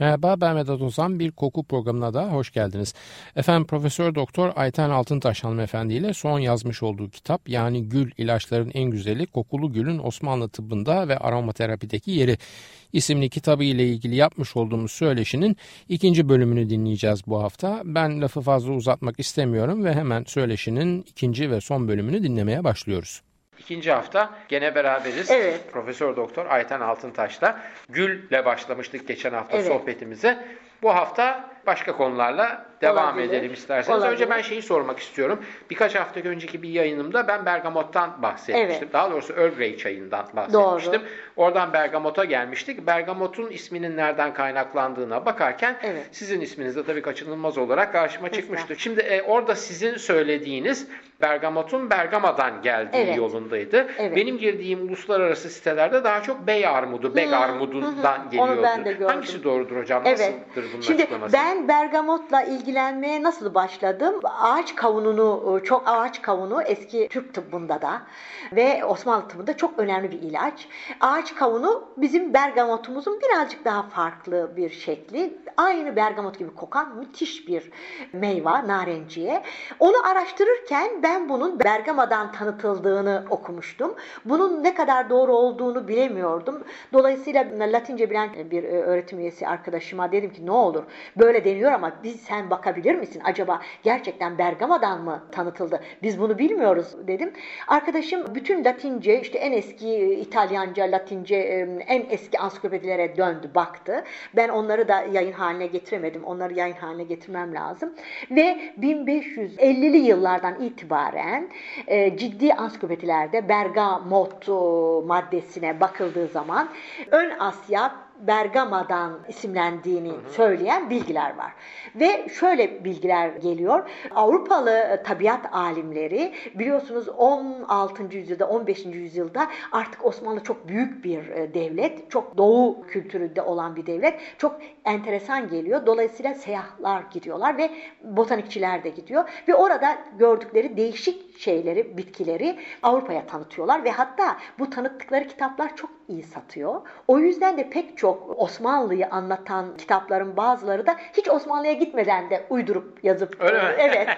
Merhaba ben Vedat Ozan bir koku programına da hoş geldiniz. Efendim Profesör Doktor Ayten Altıntaş hanımefendi ile son yazmış olduğu kitap yani Gül ilaçların en güzeli kokulu gülün Osmanlı tıbbında ve aromaterapideki yeri isimli kitabı ile ilgili yapmış olduğumuz söyleşinin ikinci bölümünü dinleyeceğiz bu hafta. Ben lafı fazla uzatmak istemiyorum ve hemen söyleşinin ikinci ve son bölümünü dinlemeye başlıyoruz. İkinci hafta gene beraberiz. Evet. Profesör Doktor Ayten Altıntaş'la Gül'le başlamıştık geçen hafta Evet. sohbetimize. Bu hafta başka konularla devam Olabilir. edelim isterseniz. Olabilir. Önce ben şeyi sormak istiyorum. Birkaç hafta önceki bir yayınımda ben bergamottan bahsetmiştim. Evet. Daha doğrusu Earl Grey çayından bahsetmiştim. Oradan bergamota gelmiştik. Bergamotun isminin nereden kaynaklandığına bakarken Evet. sizin isminiz de tabii kaçınılmaz olarak karşıma çıkmıştı. Şimdi e, orada sizin söylediğiniz bergamotun Bergama'dan geldiği Evet. yolundaydı. Evet. Benim girdiğim uluslararası sitelerde daha çok bey armudu, beg armudundan geliyordu. Onu ben de gördüm. Hangisi doğrudur hocam? Evet. Nasıldır bunun Şimdi açıklaması? ben bergamotla ilgilenmeye nasıl başladım? Ağaç kavununu, çok ağaç kavunu eski Türk tıbbında da ve Osmanlı tıbbında çok önemli bir ilaç. Ağaç kavunu bizim bergamotumuzun birazcık daha farklı bir şekli. Aynı bergamot gibi kokan müthiş bir meyve, narenciye. Onu araştırırken ben bunun Bergama'dan tanıtıldığını okumuştum. Bunun ne kadar doğru olduğunu bilemiyordum. Dolayısıyla Latince bilen bir e, öğretim üyesi arkadaşıma dedim ki ne olur böyle deniyor ama biz sen bakabilir misin? Acaba gerçekten Bergama'dan mı tanıtıldı? Biz bunu bilmiyoruz dedim. Arkadaşım bütün Latince işte en eski İtalyanca, Latince e, en eski ansiklopedilere döndü, baktı. Ben onları da yayın haline getiremedim. Onları yayın haline getirmem lazım. Ve 1550'li yıllardan itibaren e, ciddi ansiklopedilerde bergamot e, maddesine bakıldığı zaman ön Asya Bergama'dan isimlendiğini söyleyen bilgiler var. Ve şöyle bilgiler geliyor. Avrupalı tabiat alimleri biliyorsunuz 16. yüzyılda 15. yüzyılda artık Osmanlı çok büyük bir e, devlet. Çok doğu kültüründe olan bir devlet. Çok enteresan geliyor. Dolayısıyla seyahatler gidiyorlar ve botanikçiler de gidiyor. Ve orada gördükleri değişik şeyleri, bitkileri Avrupa'ya tanıtıyorlar ve hatta bu tanıttıkları kitaplar çok iyi satıyor. O yüzden de pek çok Osmanlı'yı anlatan kitapların bazıları da hiç Osmanlı'ya gitmeden de uydurup yazıp Öyle mi? evet.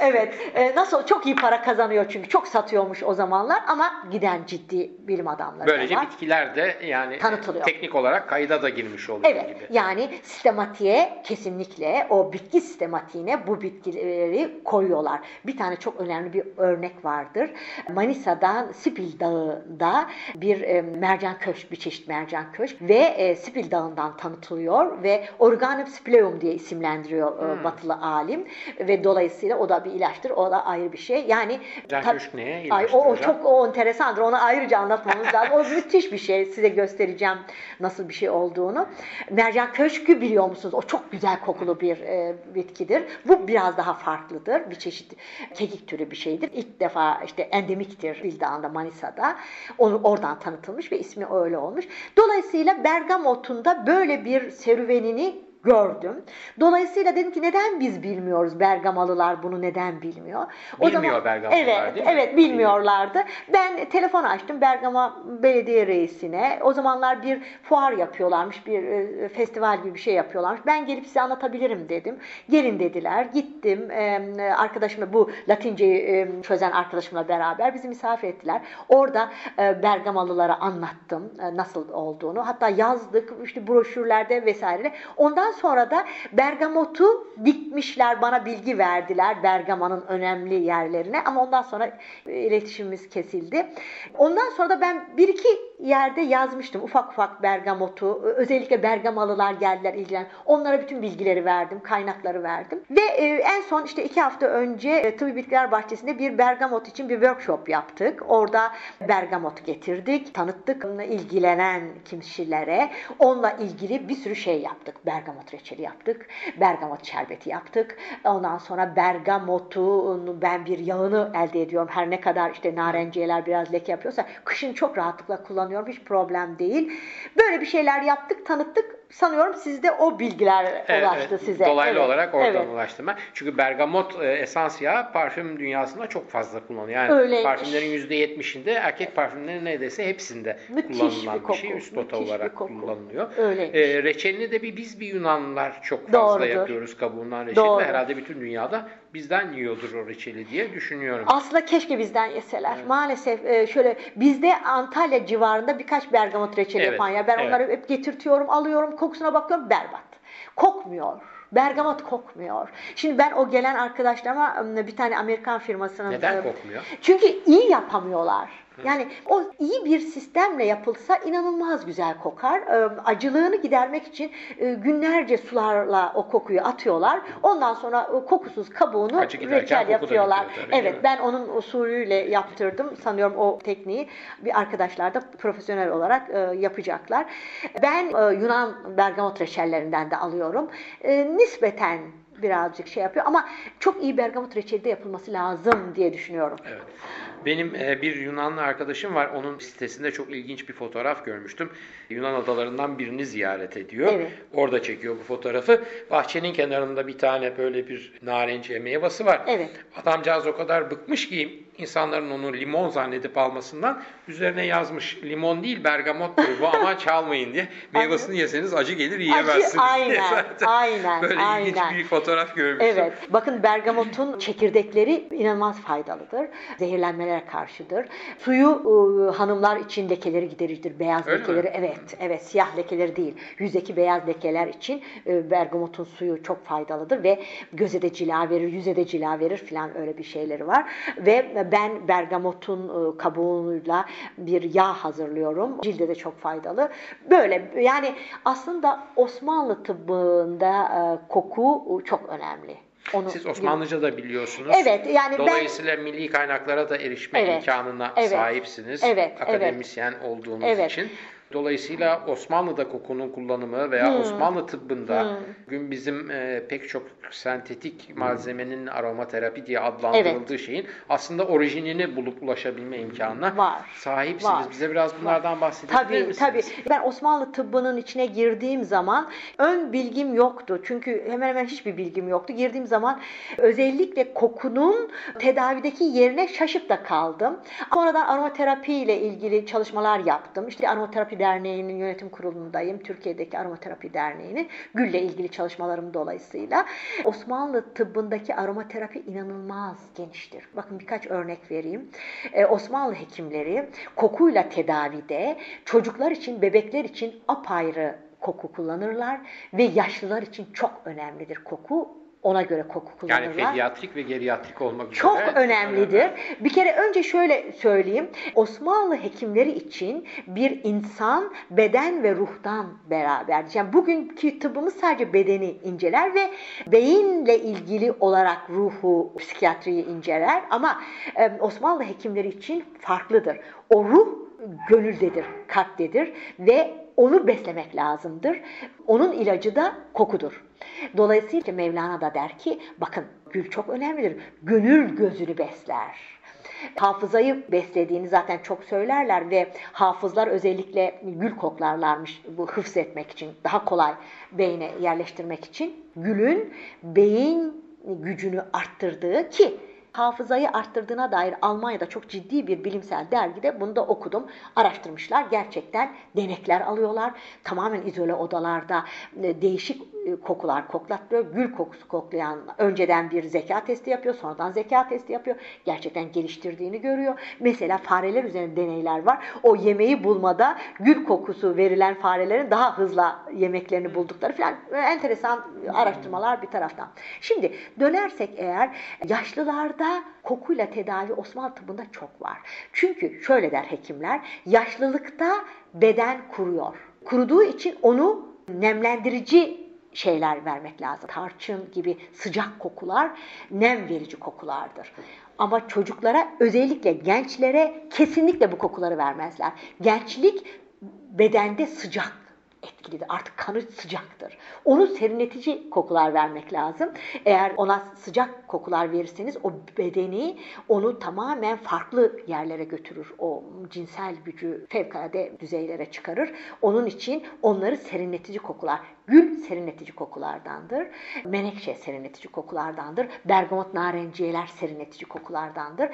Evet. Ee, nasıl çok iyi para kazanıyor çünkü çok satıyormuş o zamanlar ama giden ciddi bilim adamları da Böylece var. bitkiler de yani Tanıtılıyor. teknik olarak kayda da girmiş oluyor Evet gibi. yani sistematiğe kesinlikle o bitki sistematiğine bu bitkileri koyuyorlar. Bir tane çok önemli bir örnek vardır. Manisa'dan Sipil Dağı'nda bir e, mercan köşk, bir çeşit mercan köşk ve e, Sipil Dağı'ndan tanıtılıyor ve Organum spileum diye isimlendiriyor e, Hmm. batılı alim ve dolayısıyla o da bir ilaçtır. O da ayrı bir şey. Yani Mercan köşk neye Ay, o, o çok o enteresandır. Onu ayrıca anlatmamız lazım. O müthiş bir şey. Size göstereceğim nasıl bir şey olduğunu. Mercan köşkü biliyor musunuz? O çok güzel kokulu bir e, bitkidir. Bu biraz daha farklıdır. Bir çeşit kekik türü bir şeydir. İlk defa işte endemiktir Bildağ'ında Manisa'da. Onu oradan tanıtılmış ve ismi öyle olmuş. Dolayısıyla Bergamot'un da böyle bir serüvenini gördüm. Dolayısıyla dedim ki neden biz bilmiyoruz Bergamalılar bunu neden bilmiyor? Bilmiyor Bergamalılar, evet, değil mi? Evet bilmiyorlardı. Ben telefon açtım Bergama Belediye Reisi'ne. O zamanlar bir fuar yapıyorlarmış, bir e, festival gibi bir şey yapıyorlarmış. Ben gelip size anlatabilirim dedim. Gelin dediler. Gittim. E, arkadaşımla bu Latinceyi e, çözen arkadaşımla beraber bizi misafir ettiler. Orada e, Bergamalılara anlattım e, nasıl olduğunu. Hatta yazdık işte broşürlerde vesaire. Ondan sonra da Bergamot'u dikmişler, bana bilgi verdiler Bergama'nın önemli yerlerine ama ondan sonra iletişimimiz kesildi. Ondan sonra da ben bir iki yerde yazmıştım ufak ufak bergamotu. Özellikle bergamalılar geldiler ilgilen. Onlara bütün bilgileri verdim, kaynakları verdim. Ve e, en son işte iki hafta önce e, Tıbbi Bitkiler Bahçesi'nde bir bergamot için bir workshop yaptık. Orada bergamot getirdik, tanıttık ilgilenen kişilere. Onunla ilgili bir sürü şey yaptık. Bergamot reçeli yaptık, bergamot şerbeti yaptık. Ondan sonra bergamotun ben bir yağını elde ediyorum. Her ne kadar işte narenciyeler biraz leke yapıyorsa kışın çok rahatlıkla kullanıyorum. Hiç problem değil. Böyle bir şeyler yaptık, tanıttık. Sanıyorum sizde o bilgiler Evet, ulaştı evet. size. Dolaylı Evet, olarak oradan evet. ulaştım ben. Çünkü bergamot e, esans yağı parfüm dünyasında çok fazla kullanılıyor. Yani Öyleymiş. parfümlerin %70'inde erkek parfümlerinin neredeyse hepsinde Müthiş kullanılan bir bir, şey. koku, Üst nota müthiş bir olarak kullanılıyor. Öyleymiş. E, reçelini de bir biz bir Yunanlılar çok fazla Doğrudur. yapıyoruz kabuğundan reçeli. Doğru. ve Herhalde bütün dünyada bizden yiyordur o reçeli diye düşünüyorum. Aslında keşke bizden yeseler. Maalesef e, şöyle bizde Antalya civarında birkaç bergamot reçeli Evet, yapan ya. Ben evet. onları hep getirtiyorum, alıyorum, kokusuna bakıyorum berbat. Kokmuyor. Bergamot kokmuyor. Şimdi ben o gelen arkadaşlarıma ım, bir tane Amerikan firmasının Neden kokmuyor? Çünkü iyi yapamıyorlar. Yani o iyi bir sistemle yapılsa inanılmaz güzel kokar. Ee, Acılığını gidermek için e, günlerce sularla o kokuyu atıyorlar. Ondan sonra o kokusuz kabuğunu reçel yapıyorlar. tabii, evet ben onun usulüyle yaptırdım. Sanıyorum o tekniği bir arkadaşlar da profesyonel olarak e, yapacaklar. Ben e, Yunan bergamot reçellerinden de alıyorum. E, nispeten birazcık şey yapıyor ama çok iyi bergamot reçeli de yapılması lazım diye düşünüyorum. Evet. Benim e, bir Yunanlı arkadaşım var. Onun sitesinde çok ilginç bir fotoğraf görmüştüm. Yunan adalarından birini ziyaret ediyor. Evet. Orada çekiyor bu fotoğrafı. Bahçenin kenarında bir tane böyle bir narenciye meyvesi var. Evet. Adamcağız o kadar bıkmış ki insanların onu limon zannedip almasından üzerine yazmış. Limon değil bergamottur bu ama çalmayın diye. Meyvasını yeseniz acı gelir yiyemezsiniz diye aynen, aynen, Böyle ilginç aynen. bir fotoğraf görmüştüm. Evet. Bakın bergamotun çekirdekleri inanılmaz faydalıdır. Zehirlenmelere karşıdır. Suyu e, hanımlar için lekeleri gidericidir. Beyaz Öyle mi? lekeleri evet, evet siyah lekeleri değil. Yüzdeki beyaz lekeler için e, bergamotun suyu çok faydalıdır ve göze de cila verir, yüze de cila verir filan öyle bir şeyleri var. Ve ben bergamotun e, kabuğuyla bir yağ hazırlıyorum. Cilde de çok faydalı. Böyle yani aslında Osmanlı tıbbında e, koku çok önemli. Onu Siz Osmanlıca da biliyorsunuz. Evet, yani ben- Dolayısıyla milli kaynaklara da erişme Evet, imkanına evet, sahipsiniz. evet, Akademisyen olduğunuz Evet. için. Dolayısıyla Osmanlı'da kokunun kullanımı veya Hmm. Osmanlı tıbbında bugün bizim e, pek çok sentetik malzemenin aromaterapi diye adlandırıldığı şeyin aslında orijinini bulup ulaşabilme imkanına Var, sahipsiniz. var, Bize biraz bunlardan bahsedebilir Tabii misiniz? tabii. Ben Osmanlı tıbbının içine girdiğim zaman ön bilgim yoktu. Çünkü hemen hemen hiçbir bilgim yoktu. Girdiğim zaman özellikle kokunun tedavideki yerine şaşıp da kaldım. Sonradan aromaterapi ile ilgili çalışmalar yaptım. İşte Aromaterapi Derneği'nin yönetim kurulundayım. Türkiye'deki Aromaterapi Derneği'nin gülle ilgili çalışmalarım dolayısıyla. Osmanlı tıbbındaki aromaterapi inanılmaz geniştir. Bakın birkaç örnek vereyim. Ee, Osmanlı hekimleri kokuyla tedavide çocuklar için, bebekler için apayrı koku kullanırlar ve yaşlılar için çok önemlidir koku. Ona göre koku Yani kullanırlar. pediatrik ve geriatrik olmak üzere. Çok önemlidir. Bir kere önce şöyle söyleyeyim. Osmanlı hekimleri için bir insan beden ve ruhtan beraber. Yani bugünkü tıbbımız sadece bedeni inceler ve beyinle ilgili olarak ruhu, psikiyatriyi inceler. Ama Osmanlı hekimleri için farklıdır. O ruh gönüldedir, kalptedir ve onu beslemek lazımdır. Onun ilacı da kokudur. Dolayısıyla Mevlana da der ki bakın gül çok önemlidir. Gönül gözünü besler. Hafızayı beslediğini zaten çok söylerler ve hafızlar özellikle gül koklarlarmış bu hıfz etmek için, daha kolay beyne yerleştirmek için. Gülün beyin gücünü arttırdığı ki hafızayı arttırdığına dair Almanya'da çok ciddi bir bilimsel dergide bunu da okudum. Araştırmışlar. Gerçekten denekler alıyorlar. Tamamen izole odalarda e, değişik kokular koklattırıyor. Gül kokusu koklayan önceden bir zeka testi yapıyor, sonradan zeka testi yapıyor. Gerçekten geliştirdiğini görüyor. Mesela fareler üzerinde deneyler var. O yemeği bulmada gül kokusu verilen farelerin daha hızlı yemeklerini buldukları falan enteresan araştırmalar bir taraftan. Şimdi dönersek eğer yaşlılarda kokuyla tedavi Osmanlı tıbbında çok var. Çünkü şöyle der hekimler, yaşlılıkta beden kuruyor. Kuruduğu için onu nemlendirici şeyler vermek lazım. Tarçın gibi sıcak kokular nem verici kokulardır. Ama çocuklara özellikle gençlere kesinlikle bu kokuları vermezler. Gençlik bedende sıcak etkilidir. Artık kanı sıcaktır. Onu serinletici kokular vermek lazım. Eğer ona sıcak kokular verirseniz o bedeni onu tamamen farklı yerlere götürür. O cinsel gücü fevkalade düzeylere çıkarır. Onun için onları serinletici kokular. Gül serinletici kokulardandır. Menekşe serinletici kokulardandır. Bergamot narenciyeler serinletici kokulardandır.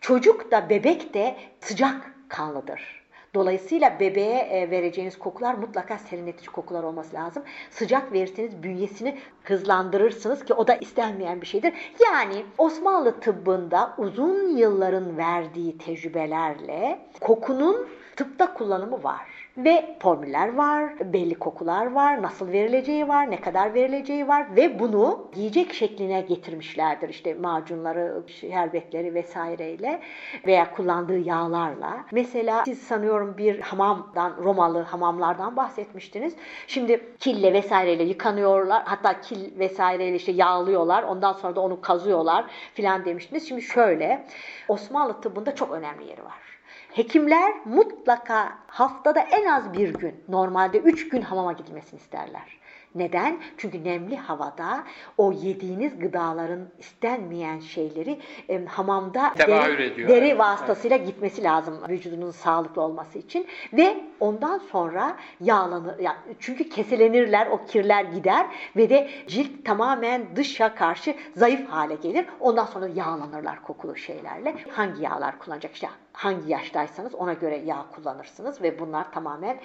Çocuk da bebek de sıcak kanlıdır. Dolayısıyla bebeğe e, vereceğiniz kokular mutlaka serinletici kokular olması lazım. Sıcak verirseniz bünyesini hızlandırırsınız ki o da istenmeyen bir şeydir. Yani Osmanlı tıbbında uzun yılların verdiği tecrübelerle kokunun tıpta kullanımı var. Ve formüller var, belli kokular var, nasıl verileceği var, ne kadar verileceği var ve bunu yiyecek şekline getirmişlerdir. İşte macunları, şerbetleri vesaireyle veya kullandığı yağlarla. Mesela siz sanıyorum bir hamamdan, Romalı hamamlardan bahsetmiştiniz. Şimdi kille vesaireyle yıkanıyorlar. Hatta kil vesaireyle işte yağlıyorlar. Ondan sonra da onu kazıyorlar filan demiştiniz. Şimdi şöyle, Osmanlı tıbbında çok önemli yeri var. Hekimler mutlaka haftada en az bir gün, normalde üç gün hamama gidilmesini isterler. Neden? Çünkü nemli havada o yediğiniz gıdaların istenmeyen şeyleri e, hamamda deri, ediyor. deri Evet, vasıtasıyla gitmesi lazım vücudunun sağlıklı olması için ve ondan sonra yağlanır. Yani çünkü keselenirler, o kirler gider ve de cilt tamamen dışa karşı zayıf hale gelir. Ondan sonra yağlanırlar kokulu şeylerle. Hangi yağlar kullanacak? İşte hangi yaştaysanız ona göre yağ kullanırsınız ve bunlar tamamen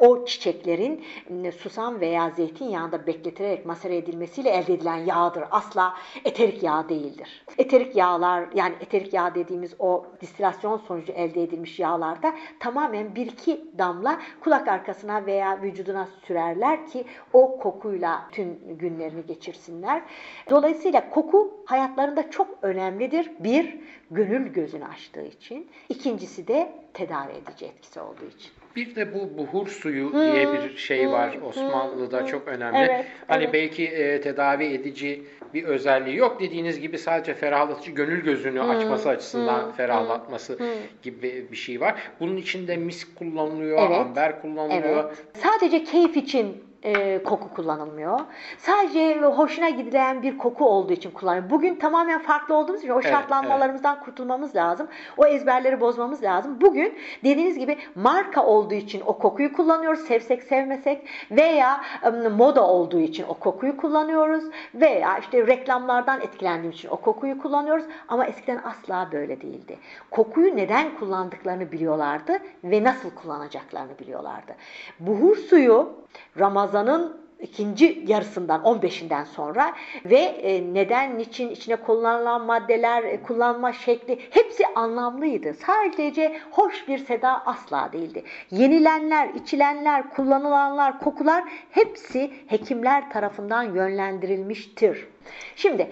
o çiçeklerin susam veya zeytinyağında bekletilerek masere edilmesiyle elde edilen yağdır. Asla eterik yağ değildir. Eterik yağlar yani eterik yağ dediğimiz o distilasyon sonucu elde edilmiş yağlarda tamamen bir iki damla kulak arkasına veya vücuduna sürerler ki o kokuyla tüm günlerini geçirsinler. Dolayısıyla koku hayatlarında çok önemlidir. Bir, gönül gözünü açtığı için. İkincisi de tedavi edici etkisi olduğu için. Bir de bu buhur suyu diye bir şey var Osmanlı'da çok önemli. Evet, hani evet. belki e, tedavi edici bir özelliği yok dediğiniz gibi sadece ferahlatıcı gönül gözünü açması açısından ferahlatması gibi bir şey var. Bunun içinde misk kullanılıyor, Evet. amber kullanılıyor. Evet. Sadece keyif için e, koku kullanılmıyor. Sadece hoşuna gidilen bir koku olduğu için kullanılıyor. Bugün tamamen farklı olduğumuz için o Evet, şartlanmalarımızdan kurtulmamız lazım. O ezberleri bozmamız lazım. Bugün dediğiniz gibi marka olduğu için o kokuyu kullanıyoruz. Sevsek sevmesek veya ım, moda olduğu için o kokuyu kullanıyoruz veya işte reklamlardan etkilendiğimiz için o kokuyu kullanıyoruz. Ama eskiden asla böyle değildi. Kokuyu neden kullandıklarını biliyorlardı ve nasıl kullanacaklarını biliyorlardı. Buhur suyu Ramazan'ın ikinci yarısından 15'inden sonra ve e, neden, niçin, içine kullanılan maddeler, e, kullanma şekli hepsi anlamlıydı. Sadece hoş bir seda asla değildi. Yenilenler, içilenler, kullanılanlar, kokular hepsi hekimler tarafından yönlendirilmiştir. Şimdi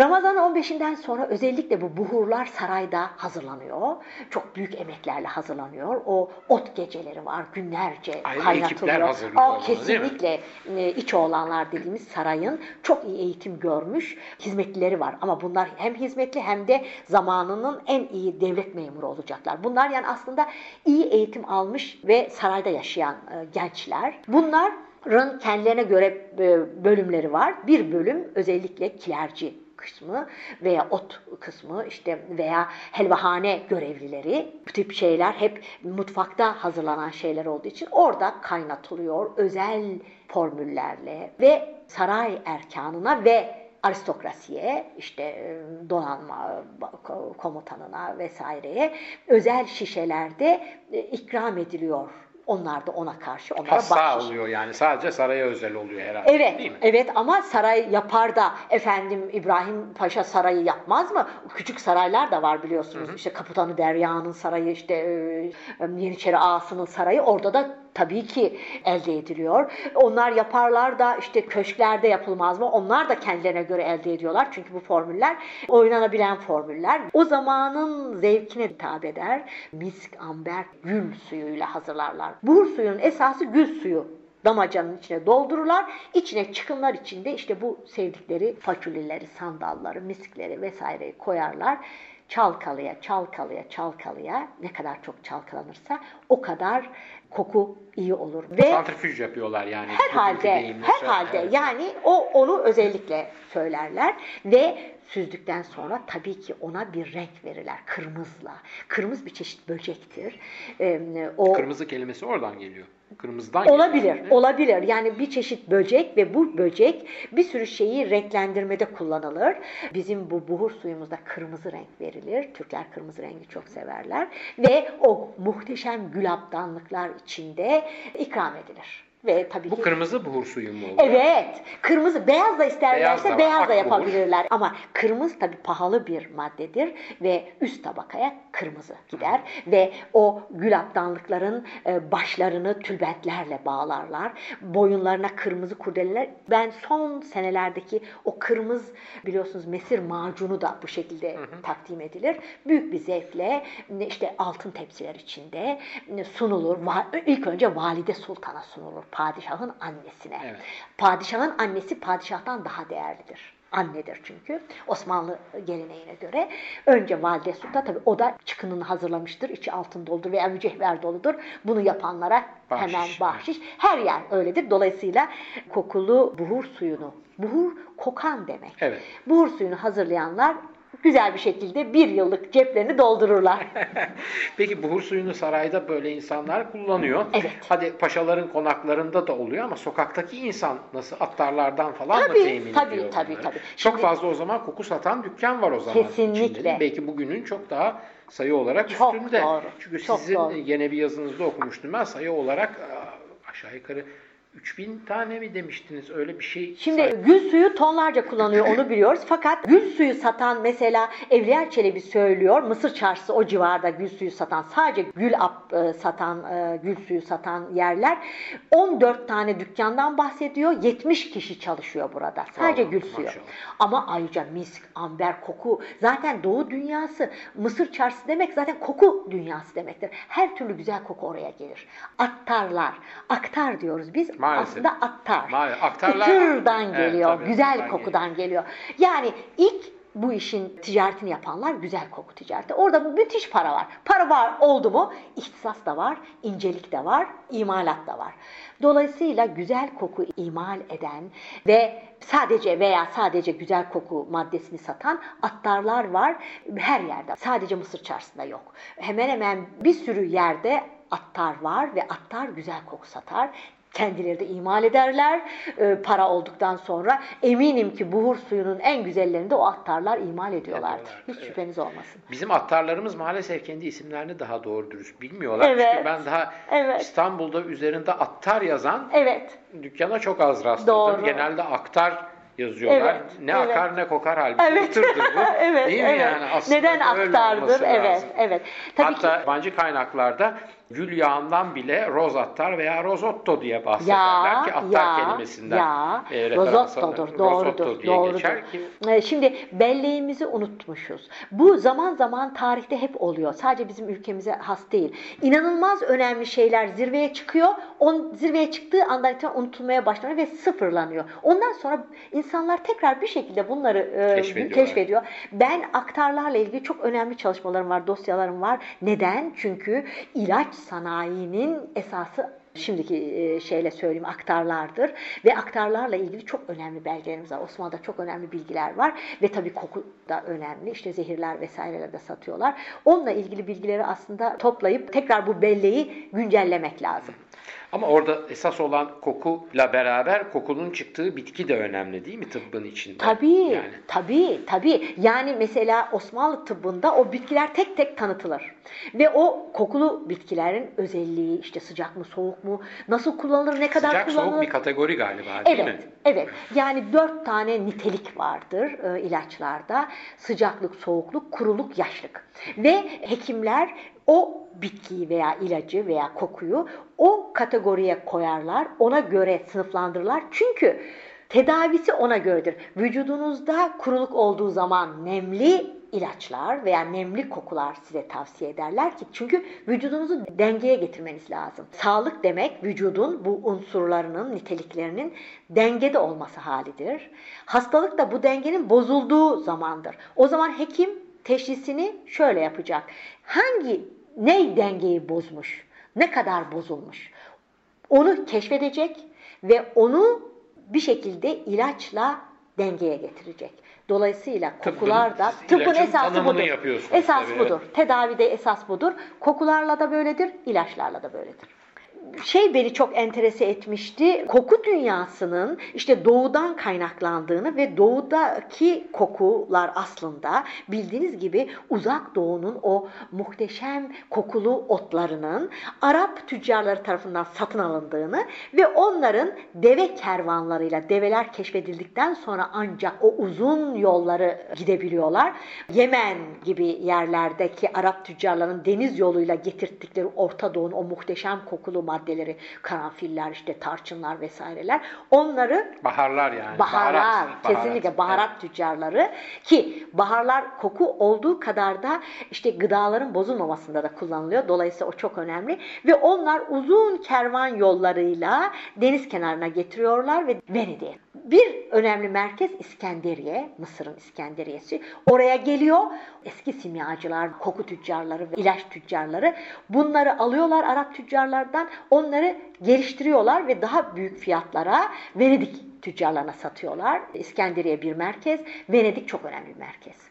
Ramazan 15'inden sonra özellikle bu buhurlar sarayda hazırlanıyor. Çok büyük emeklerle hazırlanıyor. O ot geceleri var, günlerce Ayrı kaynatılıyor. Aa, kesinlikle e, iç oğlanlar dediğimiz sarayın çok iyi eğitim görmüş hizmetlileri var. Ama bunlar hem hizmetli hem de zamanının en iyi devlet memuru olacaklar. Bunlar yani aslında iyi eğitim almış ve sarayda yaşayan e, gençler. Bunların kendilerine göre e, bölümleri var. Bir bölüm özellikle kilerci kısmı veya ot kısmı işte veya helvahane görevlileri. Bu tip şeyler hep mutfakta hazırlanan şeyler olduğu için orada kaynatılıyor özel formüllerle ve saray erkanına ve aristokrasiye işte donanma komutanına vesaireye özel şişelerde e, ikram ediliyor Onlar da ona karşı onlara Hassa bahşiş. oluyor yani sadece saraya özel oluyor herhalde Evet, değil mi? evet ama saray yapar da efendim İbrahim Paşa sarayı yapmaz mı? Küçük saraylar da var biliyorsunuz. İşte Kaputanı Derya'nın sarayı, işte e, Yeniçeri Ağası'nın sarayı orada da tabii ki elde ediliyor. Onlar yaparlar da işte köşklerde yapılmaz mı? Onlar da kendilerine göre elde ediyorlar. Çünkü bu formüller oynanabilen formüller. O zamanın zevkine hitap eder. Misk, amber, gül suyuyla hazırlarlar. Buhur suyunun esası gül suyu damacanın içine doldururlar. İçine çıkınlar içinde işte bu sevdikleri fasulyeleri, sandalları, miskleri vesaireyi koyarlar. Çalkalıya, çalkalıya, çalkalıya ne kadar çok çalkalanırsa o kadar koku iyi olur. Ve Santrifüj yapıyorlar yani. herhalde, herhalde Evet. yani o onu özellikle söylerler ve süzdükten sonra tabii ki ona bir renk verirler kırmızıla. Kırmızı bir çeşit böcektir. Ee, o Kırmızı kelimesi oradan geliyor. Kırmızıdan. Olabilir, yani. olabilir. Yani bir çeşit böcek ve bu böcek bir sürü şeyi renklendirmede kullanılır. Bizim bu buhur suyumuzda kırmızı renk verilir. Türkler kırmızı rengi çok severler. Ve o muhteşem gülaptanlıklar içinde ikram edilir. Ve tabii Bu ki kırmızı buhur suyu mu oluyor? Evet. Kırmızı beyaz da isterlerse Beyaz beyaz da da, var, ak buhur. yapabilirler. Ama kırmızı tabii pahalı bir maddedir ve üst tabakaya kırmızı gider ve o gül aptanlıkların e, başlarını tülbentlerle bağlarlar. Boyunlarına kırmızı kurdeleler. Ben son senelerdeki o kırmızı biliyorsunuz mesir macunu da bu şekilde takdim edilir. Büyük bir zevkle işte altın tepsiler içinde sunulur. İlk önce valide sultana sunulur. Padişahın annesine. Evet. Padişahın annesi padişahtan daha değerlidir. Annedir çünkü. Osmanlı geleneğine göre. Önce valide sultan tabii o da çıkınını hazırlamıştır. içi altın doludur veya mücevher doludur. Bunu yapanlara Bahşiş, hemen bahşiş. Her yer öyledir. Dolayısıyla kokulu buhur suyunu, buhur kokan demek. Evet. Buhur suyunu hazırlayanlar güzel bir şekilde bir yıllık ceplerini doldururlar. Peki buhur suyunu sarayda böyle insanlar kullanıyor. Evet. Hadi paşaların konaklarında da oluyor ama sokaktaki insan nasıl attarlardan falan Tabii, mı temin tabii, ediyor tabii, bunları? tabii. Çok Şimdi- fazla o zaman koku satan dükkan var o zaman. Kesinlikle. mi? Belki bugünün çok daha sayı olarak Çok üstünde. doğru, Çünkü çok sizin doğru. gene bir yazınızda okumuştum ben sayı olarak aşağı yukarı 3000 tane mi demiştiniz öyle bir şey. Şimdi say- gül suyu tonlarca kullanıyor onu biliyoruz. Fakat gül suyu satan mesela Evliya Çelebi söylüyor. Mısır çarşısı o civarda gül suyu satan sadece gül ap e, satan e, gül suyu satan yerler 14 tane dükkandan bahsediyor. 70 kişi çalışıyor burada. Sadece Allah, gül suyu. maşallah. Ama ayrıca misk, amber, koku zaten doğu dünyası Mısır çarşısı demek zaten koku dünyası demektir. Her türlü güzel koku oraya gelir. Attarlar. Aktar diyoruz biz. Maalesef. Aslında attar. Maalesef. Aktarlar- Kıtırdan Evet, geliyor. tabii, güzel kokudan geliyor. Yani ilk bu işin ticaretini yapanlar güzel koku ticareti. Orada müthiş para var. Para var oldu mu ihtisas da var, incelik de var, imalat da var. Dolayısıyla güzel koku imal eden ve sadece veya sadece güzel koku maddesini satan attarlar var her yerde. Sadece Mısır çarşısında yok. Hemen hemen bir sürü yerde attar var ve attar güzel koku satar. Kendileri de imal ederler e, para olduktan sonra. Eminim ki buhur suyunun en güzellerini de o attarlar imal ediyorlardır. Ediyorlar, Hiç evet. şüpheniz olmasın. Bizim attarlarımız maalesef kendi isimlerini daha doğru dürüst bilmiyorlar. Evet. Çünkü ben daha Evet. İstanbul'da üzerinde attar yazan Evet. dükkana çok az rastladım. Doğru. Genelde aktar yazıyorlar. Evet, Ne evet. akar ne kokar halbuki Evet. bu. evet, Değil mi evet. yani? Aslında Neden aktardır? Evet, lazım. evet. Tabii Hatta ki yabancı kaynaklarda gül yağından bile roz attar veya rozotto diye bahsederler ya, ki attar ya, kelimesinden ya, e, rozottodur, doğrudur, Rozotto diye doğrudur. geçer ki Ee, Şimdi belleğimizi unutmuşuz. Bu zaman zaman tarihte hep oluyor. Sadece bizim ülkemize has değil. İnanılmaz önemli şeyler zirveye çıkıyor. On, zirveye çıktığı andan itibaren unutulmaya başlanıyor ve sıfırlanıyor. Ondan sonra insanlar tekrar bir şekilde bunları e, Keşfediyorlar. keşfediyor. Ben aktarlarla ilgili çok önemli çalışmalarım var, dosyalarım var. Neden? Çünkü ilaç sanayinin esası şimdiki e, şeyle söyleyeyim aktarlardır ve aktarlarla ilgili çok önemli belgelerimiz var. Osmanlı'da çok önemli bilgiler var ve tabii koku da önemli. İşte zehirler vesaireler de satıyorlar. Onunla ilgili bilgileri aslında toplayıp tekrar bu belleği güncellemek lazım. Ama orada esas olan kokuyla beraber kokunun çıktığı bitki de önemli değil mi tıbbın içinde? Tabii, Yani. tabii, tabii. Yani mesela Osmanlı tıbbında o bitkiler tek tek tanıtılır. Ve o kokulu bitkilerin özelliği, işte sıcak mı, soğuk mu, nasıl kullanılır, ne kadar Sıcak kullanılır. soğuk bir kategori galiba değil mi? Evet, evet. Yani dört tane nitelik vardır e, ilaçlarda. Sıcaklık, soğukluk, kuruluk, yaşlık. Ve hekimler o bitkiyi veya ilacı veya kokuyu o kategoriye koyarlar. Ona göre sınıflandırırlar. Çünkü tedavisi ona göredir. Vücudunuzda kuruluk olduğu zaman nemli ilaçlar veya nemli kokular size tavsiye ederler ki çünkü vücudunuzu dengeye getirmeniz lazım. Sağlık demek vücudun bu unsurlarının, niteliklerinin dengede olması halidir. Hastalık da bu dengenin bozulduğu zamandır. O zaman hekim teşhisini şöyle yapacak. Hangi ne dengeyi bozmuş? Ne kadar bozulmuş? Onu keşfedecek ve onu bir şekilde ilaçla dengeye getirecek. Dolayısıyla kokular da tıbbın ilacın esası budur. Esas tabii, budur. Tedavide esas budur. Kokularla da böyledir, ilaçlarla da böyledir şey beni çok enterese etmişti. Koku dünyasının işte doğudan kaynaklandığını ve doğudaki kokular aslında bildiğiniz gibi uzak doğunun o muhteşem kokulu otlarının Arap tüccarları tarafından satın alındığını ve onların deve kervanlarıyla develer keşfedildikten sonra ancak o uzun yolları gidebiliyorlar. Yemen gibi yerlerdeki Arap tüccarların deniz yoluyla getirttikleri Orta Doğu'nun o muhteşem kokulu maddeleri, karanfiller, işte tarçınlar vesaireler onları Baharlar yani. Baharlar, Baharat, kesinlikle baharat tüccarları ki baharlar koku olduğu kadar da işte gıdaların bozulmamasında da kullanılıyor. Dolayısıyla o çok önemli ve onlar uzun kervan yollarıyla deniz kenarına getiriyorlar ve Venedik'e. Bir önemli merkez İskenderiye, Mısır'ın İskenderiyesi. Oraya geliyor eski simyacılar, koku tüccarları ve ilaç tüccarları bunları alıyorlar Arap tüccarlardan. Onları geliştiriyorlar ve daha büyük fiyatlara Venedik tüccarlarına satıyorlar. İskenderiye bir merkez, Venedik çok önemli bir merkez.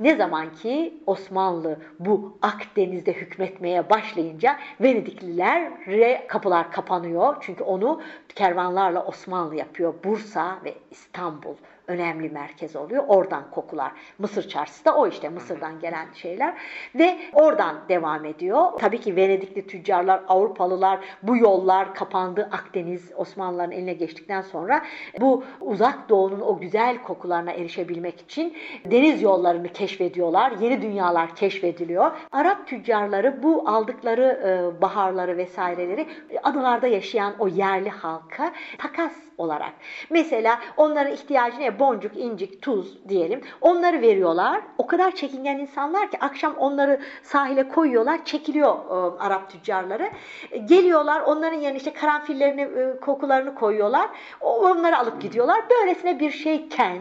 Ne zaman ki Osmanlı bu Akdeniz'de hükmetmeye başlayınca Venediklilere kapılar kapanıyor. Çünkü onu kervanlarla Osmanlı yapıyor. Bursa ve İstanbul önemli merkez oluyor. Oradan kokular. Mısır çarşısı da o işte Mısır'dan gelen şeyler ve oradan devam ediyor. Tabii ki Venedikli tüccarlar, Avrupalılar bu yollar kapandı. Akdeniz Osmanlıların eline geçtikten sonra bu uzak doğunun o güzel kokularına erişebilmek için deniz yollarını keşfediyorlar. Yeni dünyalar keşfediliyor. Arap tüccarları bu aldıkları e, baharları vesaireleri adalarda yaşayan o yerli halka takas olarak. Mesela onların ihtiyacı ne? Boncuk, incik, tuz diyelim. Onları veriyorlar. O kadar çekingen insanlar ki akşam onları sahile koyuyorlar. Çekiliyor e, Arap tüccarları. E, geliyorlar onların yerine işte karanfillerini, e, kokularını koyuyorlar. Onları alıp gidiyorlar. Böylesine bir şeyken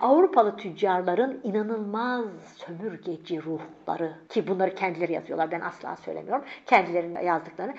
Avrupalı tüccarların inanılmaz sömürgeci ruhları ki bunları kendileri yazıyorlar ben asla söylemiyorum kendilerinin yazdıklarını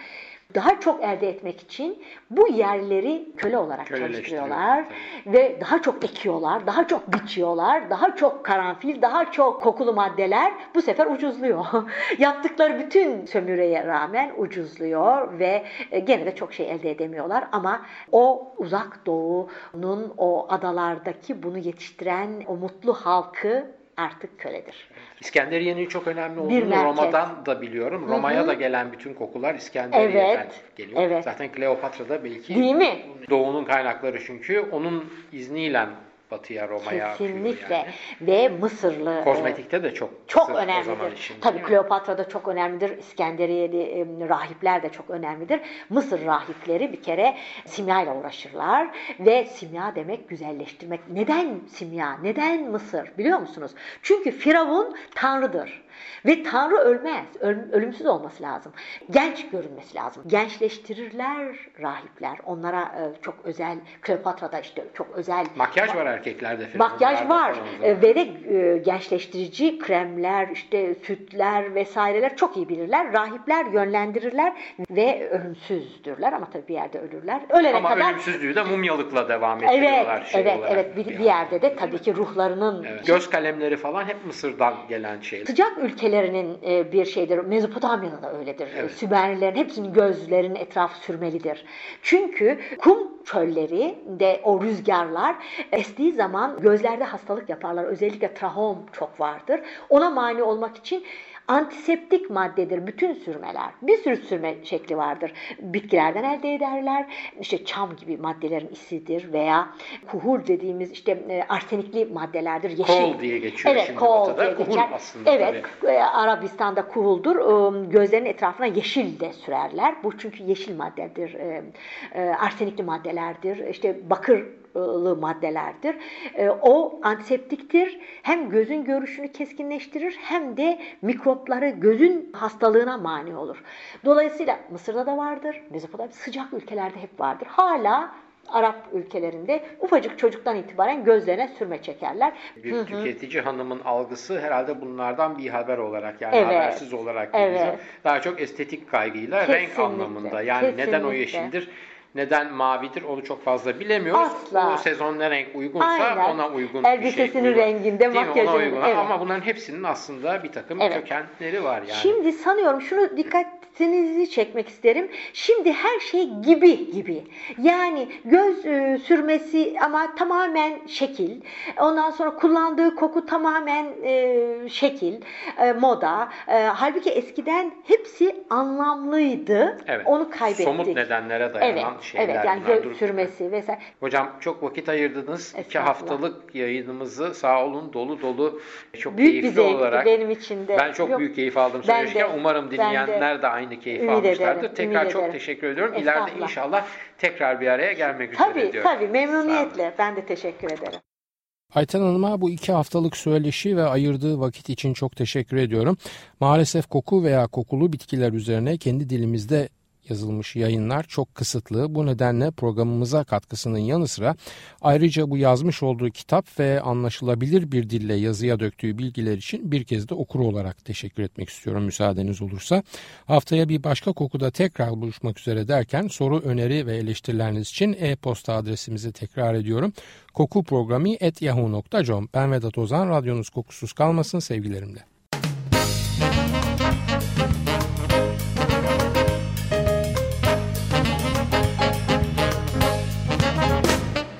daha çok elde etmek için bu yerleri köle olarak çalıştırıyorlar ve daha çok ekiyorlar, daha çok biçiyorlar, daha çok karanfil, daha çok kokulu maddeler bu sefer ucuzluyor. Yaptıkları bütün sömüreye rağmen ucuzluyor ve e, gene de çok şey elde edemiyorlar ama o uzak doğunun o adalardaki bunu yetiştiren o mutlu halkı artık köledir. İskenderiye'nin çok önemli olduğunu Bir merkez. Roma'dan da biliyorum. Roma'ya da gelen bütün kokular İskenderiye'den Evet, geliyor. evet. Zaten Kleopatra da belki Değil mi? doğunun kaynakları çünkü onun izniyle batıya Roma'ya Kesinlikle yani. ve Mısırlı e, Kozmetikte de çok çok o zaman önemlidir. için, Tabii değil mi? Kleopatra'da çok önemlidir. İskenderiyeli rahipler de çok önemlidir. Mısır rahipleri bir kere simyayla uğraşırlar ve simya demek güzelleştirmek. Neden simya? Neden Mısır? Biliyor musunuz? Çünkü Firavun tanrıdır. Ve Tanrı ölmez. Öl- ölümsüz olması lazım. Genç görünmesi lazım. Gençleştirirler rahipler. Onlara e, çok özel, Kleopatra'da işte çok özel Makyaj var erkeklerde? Makyaj var e, ve de e, gençleştirici kremler, işte sütler vesaireler çok iyi bilirler. Rahipler yönlendirirler ve ölümsüzdürler ama tabii bir yerde ölürler. Ölene ama kadar... ölümsüzlüğü de mumyalıkla devam ettiriyorlar. Evet, şey evet, olarak. evet. Bir, bir yerde de tabii ki ruhlarının... Evet. Göz kalemleri falan hep Mısır'dan gelen şeyler. Sıcak ülkelerinin e, bir şeydir. Mezopotamya'da da öyledir. Evet. Sümerlilerin hepsinin gözlerinin etrafı sürmelidir. Çünkü kum çölleri de o rüzgarlar estiği zaman gözlerde hastalık yaparlar. Özellikle trahom çok vardır. Ona mani olmak için Antiseptik maddedir bütün sürmeler. Bir sürü sürme şekli vardır. Bitkilerden elde ederler. İşte çam gibi maddelerin isidir veya kuhur dediğimiz işte e, arsenikli maddelerdir. Yeşil. Kol diye geçiyor evet, şimdi kol batıda. Diye geçer. aslında Evet. Tabii. E, Arabistan'da kuhuldur. E, gözlerin etrafına yeşil de sürerler. Bu çünkü yeşil maddedir. Arsenikli maddelerdir. İşte bakır maddelerdir. E, o antiseptiktir. Hem gözün görüşünü keskinleştirir hem de mikropları gözün hastalığına mani olur. Dolayısıyla Mısır'da da vardır. Mezopotamya sıcak ülkelerde hep vardır. Hala Arap ülkelerinde ufacık çocuktan itibaren gözlerine sürme çekerler. Bir tüketici hanımın algısı herhalde bunlardan bir haber olarak yani evet. habersiz olarak evet. daha çok estetik kaygıyla Kesinlikle. renk anlamında. Yani Kesinlikle. neden o yeşildir? Neden mavidir onu çok fazla bilemiyoruz. Asla. O sezon ne renk uygunsa Aynen. ona uygun Elbisesinin bir şey. renginde, makyajının. Evet. Ama bunların hepsinin aslında bir takım evet. kökenleri var yani. Şimdi sanıyorum şunu dikkatinizi çekmek isterim. Şimdi her şey gibi gibi. Yani göz e, sürmesi ama tamamen şekil. Ondan sonra kullandığı koku tamamen e, şekil, e, moda. E, halbuki eskiden hepsi anlamlıydı. Evet. Onu kaybettik. Somut nedenlere dayanan evet şeyler. Evet yani gök sürmesi vesaire. Hocam çok vakit ayırdınız. İki haftalık yayınımızı sağ olun dolu dolu çok büyük keyifli bir zevkti olarak. benim için de. Ben çok Yok, büyük keyif aldım söyleşirken. Umarım dinleyenler de, de aynı keyif ümit almışlardır. Ederim, tekrar çok ederim. teşekkür ediyorum. İleride inşallah tekrar bir araya gelmek üzere tabii, diyorum. Tabii memnuniyetle. Ben de teşekkür ederim. Ayten Hanım'a bu iki haftalık söyleşi ve ayırdığı vakit için çok teşekkür ediyorum. Maalesef koku veya kokulu bitkiler üzerine kendi dilimizde yazılmış yayınlar çok kısıtlı. Bu nedenle programımıza katkısının yanı sıra ayrıca bu yazmış olduğu kitap ve anlaşılabilir bir dille yazıya döktüğü bilgiler için bir kez de okur olarak teşekkür etmek istiyorum müsaadeniz olursa. Haftaya bir başka kokuda tekrar buluşmak üzere derken soru, öneri ve eleştirileriniz için e-posta adresimizi tekrar ediyorum. Koku programı et. Ben Vedat Ozan, radyonuz kokusuz kalmasın sevgilerimle.